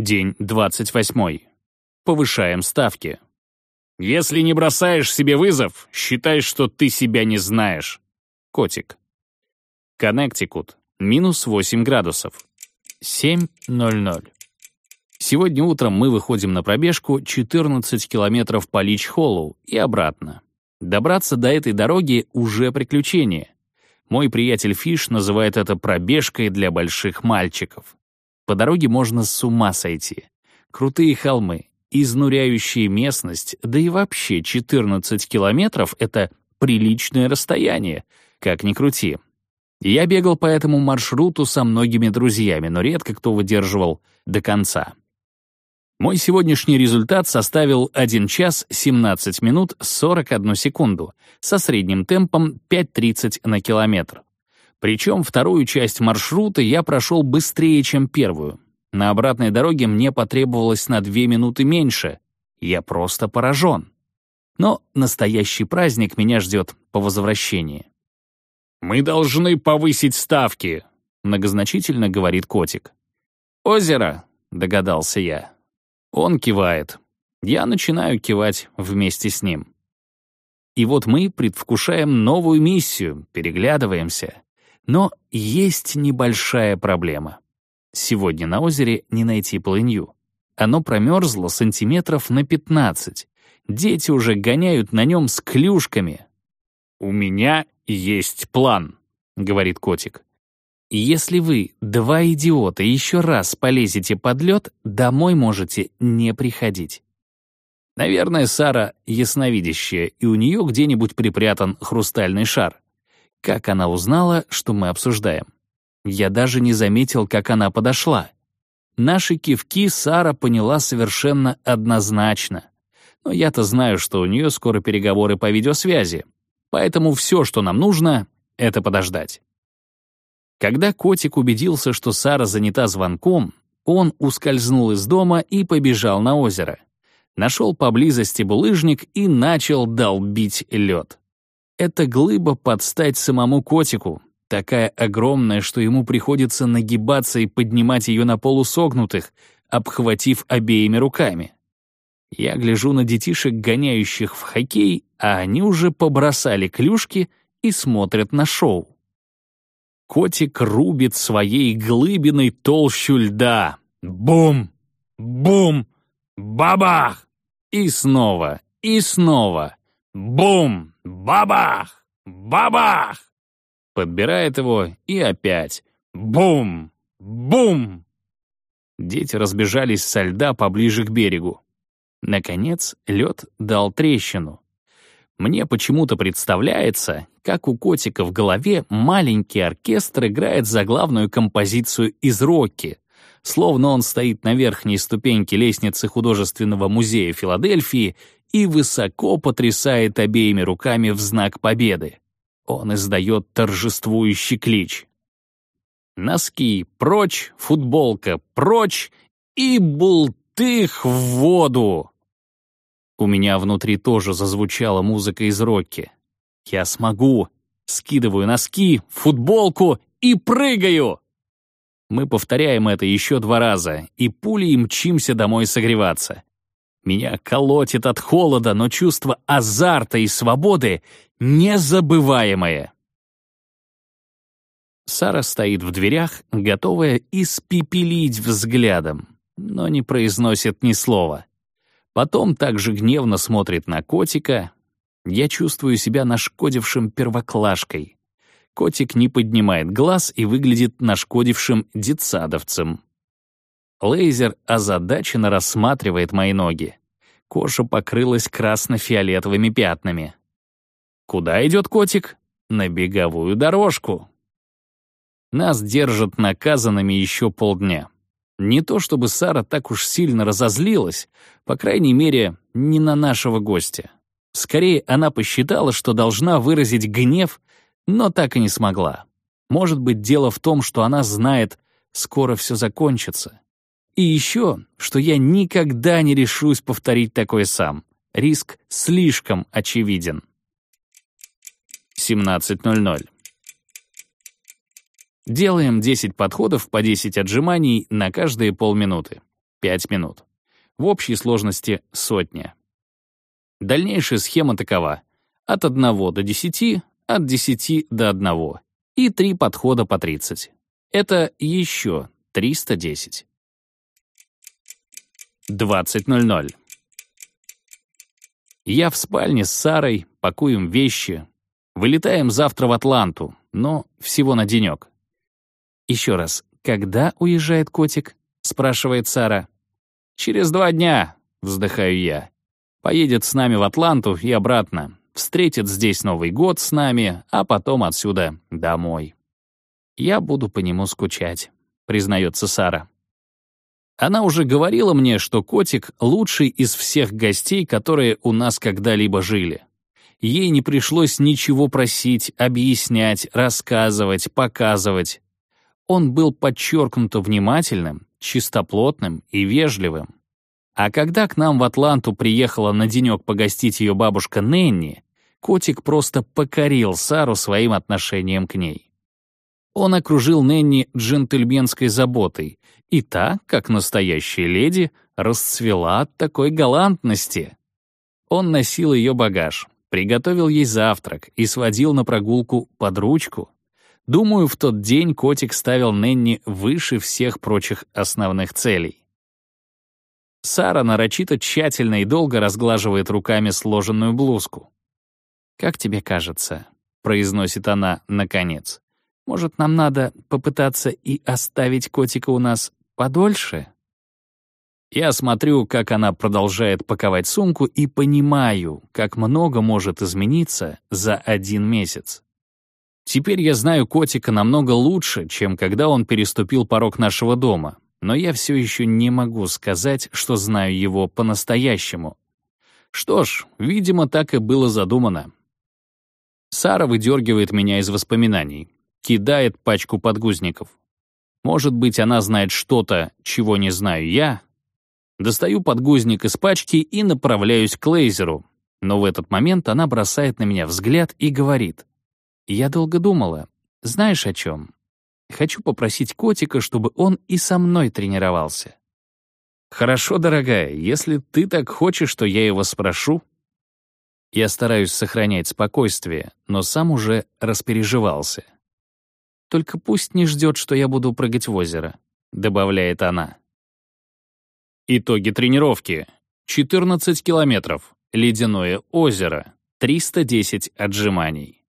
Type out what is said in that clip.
День 28. Повышаем ставки. Если не бросаешь себе вызов, считай, что ты себя не знаешь. Котик. Коннектикут. Минус 8 градусов. 7.00. Сегодня утром мы выходим на пробежку 14 километров по Лич-Холлоу и обратно. Добраться до этой дороги уже приключение. Мой приятель Фиш называет это пробежкой для больших мальчиков. По дороге можно с ума сойти. Крутые холмы, изнуряющая местность, да и вообще 14 километров — это приличное расстояние, как ни крути. Я бегал по этому маршруту со многими друзьями, но редко кто выдерживал до конца. Мой сегодняшний результат составил 1 час 17 минут 41 секунду со средним темпом 5.30 на километр. Причем вторую часть маршрута я прошел быстрее, чем первую. На обратной дороге мне потребовалось на 2 минуты меньше. Я просто поражен. Но настоящий праздник меня ждет по возвращении. «Мы должны повысить ставки», — многозначительно говорит котик. «Озеро», — догадался я. Он кивает. Я начинаю кивать вместе с ним. И вот мы предвкушаем новую миссию, переглядываемся. Но есть небольшая проблема. Сегодня на озере не найти полынью. Оно промерзло сантиметров на 15. Дети уже гоняют на нем с клюшками. «У меня есть план», — говорит котик. Если вы, два идиота, еще раз полезете под лед, домой можете не приходить. Наверное, Сара ясновидящая, и у нее где-нибудь припрятан хрустальный шар. Как она узнала, что мы обсуждаем? Я даже не заметил, как она подошла. Наши кивки Сара поняла совершенно однозначно. Но я-то знаю, что у нее скоро переговоры по видеосвязи. Поэтому все, что нам нужно, — это подождать. Когда котик убедился, что Сара занята звонком, он ускользнул из дома и побежал на озеро. Нашел поблизости булыжник и начал долбить лед. Эта глыба подстать самому котику, такая огромная, что ему приходится нагибаться и поднимать ее на полусогнутых, обхватив обеими руками. Я гляжу на детишек, гоняющих в хоккей, а они уже побросали клюшки и смотрят на шоу. Котик рубит своей глыбиной толщу льда. Бум! Бум! Бабах! И снова, и снова. Бум! Бабах! Бабах! Подбирает его и опять. Бум! Бум! Дети разбежались со льда поближе к берегу. Наконец, лед дал трещину. Мне почему-то представляется, как у котика в голове маленький оркестр играет заглавную композицию из «Рокки», словно он стоит на верхней ступеньке лестницы художественного музея Филадельфии и высоко потрясает обеими руками в знак победы. Он издает торжествующий клич. Носки прочь, футболка прочь и бултых в воду. У меня внутри тоже зазвучала музыка из Рокки. Я смогу. Скидываю носки, футболку и прыгаю. Мы повторяем это еще два раза, и пулей мчимся домой согреваться. Меня колотит от холода, но чувство азарта и свободы незабываемое. Сара стоит в дверях, готовая испепелить взглядом, но не произносит ни слова. Потом также гневно смотрит на котика. Я чувствую себя нашкодившим первоклашкой. Котик не поднимает глаз и выглядит нашкодившим детсадовцем. Лейзер озадаченно рассматривает мои ноги. Кожа покрылась красно-фиолетовыми пятнами. Куда идет котик? На беговую дорожку. Нас держат наказанными еще полдня. Не то чтобы Сара так уж сильно разозлилась, по крайней мере, не на нашего гостя. Скорее, она посчитала, что должна выразить гнев, но так и не смогла. Может быть, дело в том, что она знает, скоро все закончится. И еще, что я никогда не решусь повторить такое сам. Риск слишком очевиден. 17.00. Делаем 10 подходов по 10 отжиманий на каждые полминуты. 5 минут. В общей сложности сотня. Дальнейшая схема такова. От 1 до 10, от 10 до 1 и 3 подхода по 30. Это еще 310. 20.00. Я в спальне с Сарой, пакуем вещи. Вылетаем завтра в Атланту, но всего на денек. Еще раз, когда уезжает котик? спрашивает Сара. Через два дня, вздыхаю я. Поедет с нами в Атланту и обратно. Встретит здесь Новый год с нами, а потом отсюда домой. Я буду по нему скучать, признается Сара. Она уже говорила мне, что котик — лучший из всех гостей, которые у нас когда-либо жили. Ей не пришлось ничего просить, объяснять, рассказывать, показывать. Он был подчеркнуто внимательным, чистоплотным и вежливым. А когда к нам в Атланту приехала на денек погостить ее бабушка Ненни, котик просто покорил Сару своим отношением к ней. Он окружил Ненни джентльменской заботой, и та, как настоящая леди, расцвела от такой галантности. Он носил ее багаж, приготовил ей завтрак и сводил на прогулку под ручку. Думаю, в тот день котик ставил Ненни выше всех прочих основных целей. Сара нарочито тщательно и долго разглаживает руками сложенную блузку. «Как тебе кажется?» — произносит она наконец. «Может, нам надо попытаться и оставить котика у нас подольше?» Я смотрю, как она продолжает паковать сумку и понимаю, как много может измениться за один месяц. Теперь я знаю котика намного лучше, чем когда он переступил порог нашего дома, но я все еще не могу сказать, что знаю его по-настоящему. Что ж, видимо, так и было задумано. Сара выдергивает меня из воспоминаний, кидает пачку подгузников. Может быть, она знает что-то, чего не знаю я? Достаю подгузник из пачки и направляюсь к лейзеру, но в этот момент она бросает на меня взгляд и говорит. Я долго думала. Знаешь о чем? Хочу попросить котика, чтобы он и со мной тренировался. Хорошо, дорогая, если ты так хочешь, то я его спрошу. Я стараюсь сохранять спокойствие, но сам уже распереживался. Только пусть не ждет, что я буду прыгать в озеро, добавляет она. Итоги тренировки. 14 километров. Ледяное озеро. 310 отжиманий.